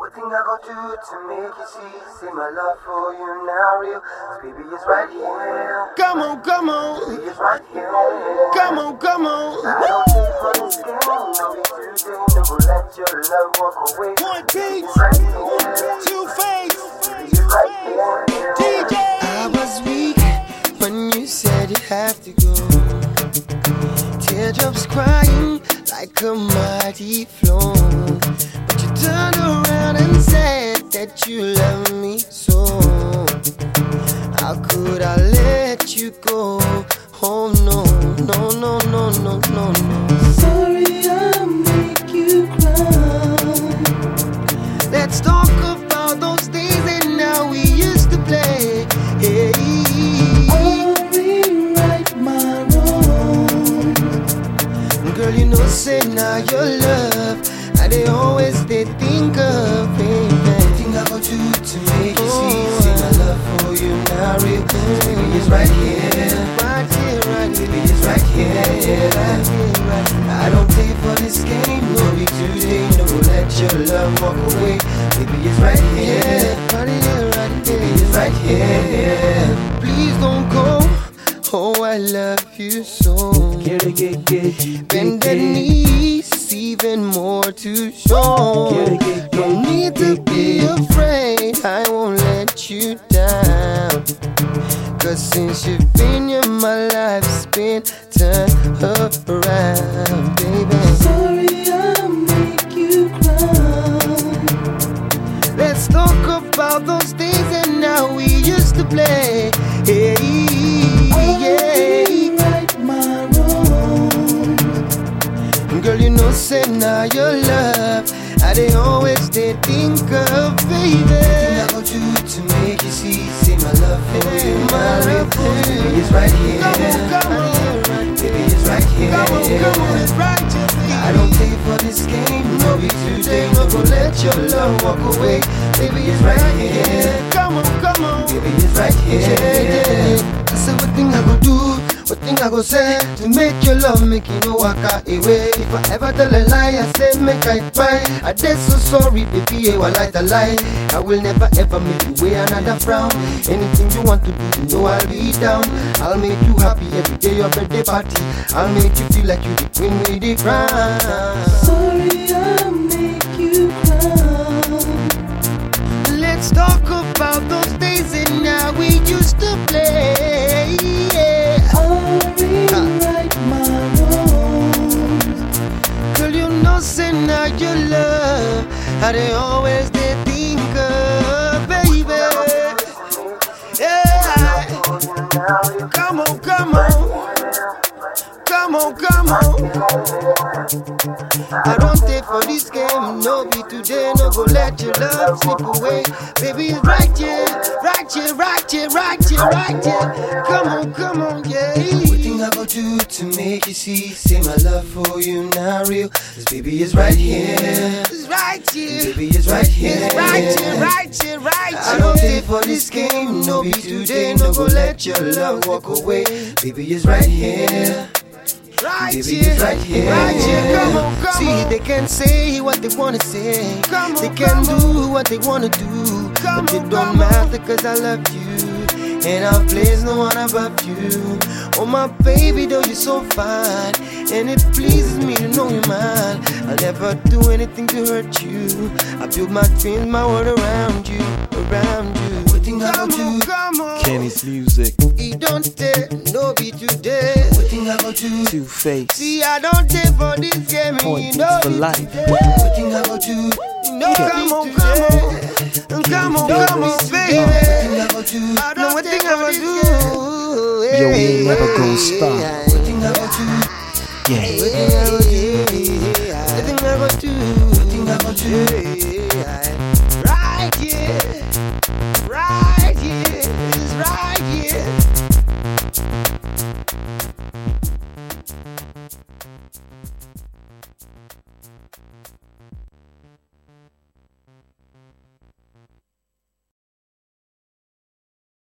What thing I go do to make you see? Say my love for you now real. 'Cause baby, it's right here. Come on, come on, Baby, it's right here. come on, come on. I don't take for this game. No be today. No go let your love walk away. One Baby, beat, it's right two face, Baby, it's right here. DJ. I was weak when you said you have to go. Teardrops crying like a mighty flow. But you turned around and said that you love me so. How could I let you go? Oh no, no, no, no, no, no, no. Sorry, I make you cry. Let's talk about those days and now we used to play. Hey. rewrite my wrong. Girl, you know, say now your love. I they always they think of, to make you see. Say my love for you now real. Baby, it's right here. Right here, right here. Baby, it's right here. Right here, right here. I don't pay for this game, no be today, no let your love walk away. Baby, it's right here, Right here, right baby, it's right here. Please don't go. Oh, I love you so. It, Bend the knees, even more to show. Cause since you've been here, my life's been turned around, baby. Sorry, I make you cry. Let's talk about those days and now we used to play. Hey, wrong. Girl, you say now your love. I they always they think of, baby. I go do to make you see, say my love for you, my love for you. Baby, it's right here, Come on, come on. baby, it's right here. Come on, come on, it's right, just I don't play for this game, no be today, no go let your love walk away. Baby, it's right here, Come on, come on. baby, it's right here. I say what thing I go do, what thing I go say to make your love make you know walk away. If I ever tell a lie, I say make I cry. I dead so sorry, baby, I will like the lie. I will never ever make you wear another frown. Anything you want to do, you know I'll be down. I'll make you happy every day your birthday party. I'll make you feel like you the queen with the crown. How always they think of, baby. Yeah. Come on, come on. Come on, come on. I don't take for this game, no be today, no go let your love slip away. Baby, right here, right here, right here, right here, right here. Come on, come on, do to make you see, say my love for you now real. This baby is right here, It's right here, baby is right here. it's right here, right here, right here. I don't pay for this game, no be today, no go let your love walk away. Baby is right here. Right Baby, here, right here. right here. Come on, come See, on. they can say what they wanna say. Come on, they can do what they wanna do. Come but it don't matter cause I love you. And I'll place no one above you. Oh my baby, though you're so fine. And it pleases me to know you're mine. I'll never do anything to hurt you. I build my dreams, my world around you, around you. What thing I go do? come on. Kennis Music, He don't take no be today. I go do? 2Face, See, I don't take for this game. Point you know for life. today. What thing I go do? No, come on, come on, Come on, come on, baby. I don't know thing I do. Yo, we ain't never gonna stop. Yeah. Nothing I would do. Nothing I would do. Right here. Right here. Right here.